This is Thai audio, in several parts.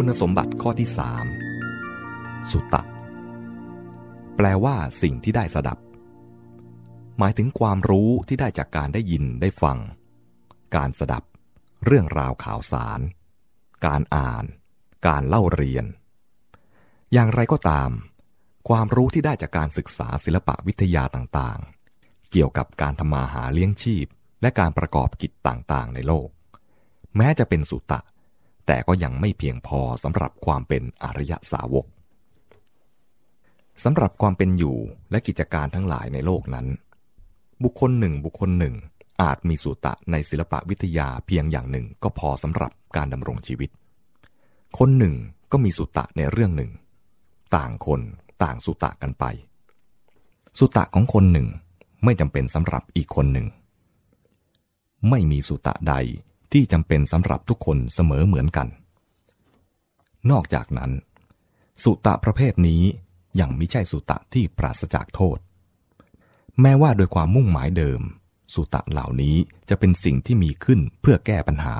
คุณสมบัติข้อที่สามสุตะ แปลว่าสิ่งที่ได้สดับ หมายถึงความรู้ที่ได้จากการได้ยินได้ฟัง การสดับ เรื่องราวข่าวสาร การอ่าน การเล่าเรียน อย่างไรก็ตาม ความรู้ที่ได้จากการศึกษาศิลปะวิทยาต่างๆ เกี่ยวกับการทำมาหาเลี้ยงชีพ และการประกอบกิจต่างๆ ในโลก แม้จะเป็นสุตะ แต่ก็ยังไม่เพียงพอสำหรับความเป็นอริยสาวกสำหรับความเป็นอยู่และกิจการทั้งหลายในโลกนั้น บุคคลหนึ่งบุคคลหนึ่ง อาจมีสุตะในศิลปะวิทยาเพียงอย่างหนึ่งก็พอสำหรับการดำรงชีวิต คนหนึ่งก็มีสุตะในเรื่องหนึ่ง ต่างคนต่างสุตะกันไป สุตะของคนหนึ่งไม่จำเป็นสำหรับอีกคนหนึ่ง ไม่มีสุตะใด ที่จำเป็นสำหรับทุกคนเสมอเหมือนกัน นอกจากนั้น สุตะประเภทนี้ยังไม่ใช่สุตะที่ปราศจากโทษ แม้ว่าโดยความมุ่งหมายเดิม สุตะเหล่านี้จะเป็นสิ่งที่มีขึ้นเพื่อแก้ปัญหา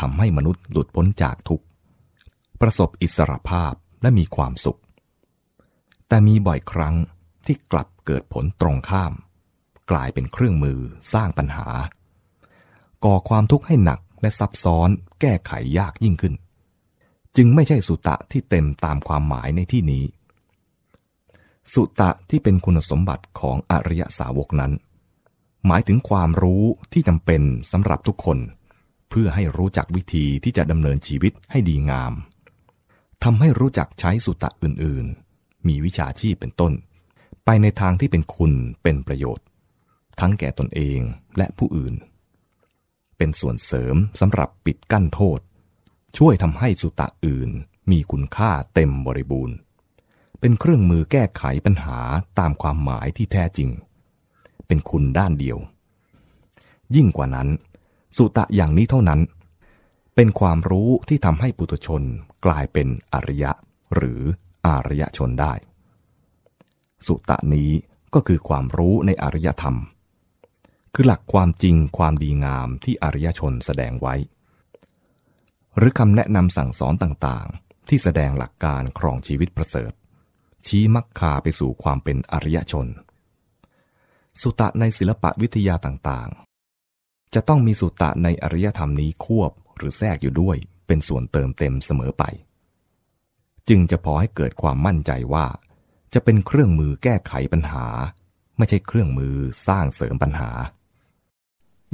ทำให้มนุษย์หลุดพ้นจากทุกข์ ประสบอิสรภาพและมีความสุข แต่มีบ่อยครั้งที่กลับเกิดผลตรงข้าม กลายเป็นเครื่องมือสร้างปัญหา ก่อความทุกข์ให้หนักและซับซ้อนแก้ไขยากยิ่งขึ้น จึงไม่ใช่สุตะที่เต็มตามความหมายในที่นี้ สุตะที่เป็นคุณสมบัติของอริยสาวกนั้น หมายถึงความรู้ที่จำเป็นสำหรับทุกคน เพื่อให้รู้จักวิธีที่จะดำเนินชีวิตให้ดีงามทำให้รู้จักใช้สุตะอื่นๆ มีวิชาชีพเป็นต้น ไปในทางที่เป็นคุณเป็นประโยชน์ ทั้งแก่ตนเองและผู้อื่น เป็นส่วนเสริมสำหรับปิดกั้นโทษ ช่วยทำให้สุตะอื่นมีคุณค่าเต็มบริบูรณ์ เป็นเครื่องมือแก้ไขปัญหาตามความหมายที่แท้จริง เป็นคุณด้านเดียว ยิ่งกว่านั้น สุตะอย่างนี้เท่านั้น เป็นความรู้ที่ทำให้ปุถุชนกลายเป็นอริยะ หรืออารยชนได้ สุตะนี้ก็คือความรู้ในอริยธรรม คือหลักความจริงความดีงามที่อริยชนแสดงไว้ หรือคำแนะนำสั่งสอนต่างๆ ที่แสดงหลักการครองชีวิตประเสริฐ ชี้มักคาไปสู่ความเป็นอริยชน สุตะในศิลปะวิทยาต่างๆ จะต้องมีสุตะในอริยธรรมนี้ควบหรือแทรกอยู่ด้วยเป็นส่วนเติมเต็มเสมอไป จึงจะพอให้เกิดความมั่นใจว่า จะเป็นเครื่องมือแก้ไขปัญหา ไม่ใช่เครื่องมือสร้างเสริมปัญหา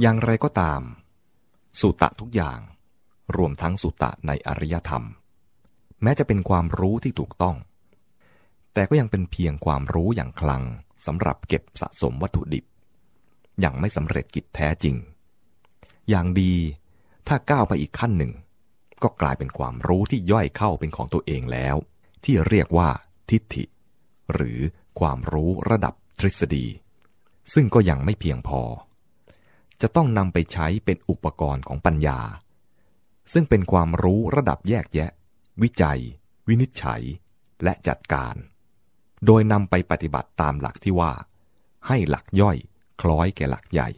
อย่างไรก็ตาม สุตะทุกอย่าง รวมทั้งสุตะในอริยธรรม แม้จะเป็นความรู้ที่ถูกต้อง แต่ก็ยังเป็นเพียงความรู้อย่างคลังสำหรับเก็บสะสมวัตถุดิบ ยังไม่สำเร็จกิจแท้จริง อย่างดีถ้าก้าวไปอีกขั้นหนึ่ง ก็กลายเป็นความรู้ที่ย่อยเข้าเป็นของตัวเองแล้ว ที่เรียกว่าทิฏฐิ หรือความรู้ระดับทฤษฎี ซึ่งก็ยังไม่เพียงพอ จะต้องนำไปใช้เป็นอุปกรณ์ของปัญญา ซึ่งเป็นความรู้ระดับแยกแยะ วิจัย วินิจฉัย และจัดการ โดยนำไปปฏิบัติตามหลักที่ว่า ให้หลักย่อยคล้อยแก่หลักใหญ่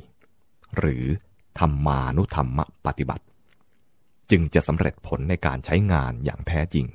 หรือธรรมานุธรรมปฏิบัติ จึงจะสำเร็จผลในการใช้งานอย่างแท้จริง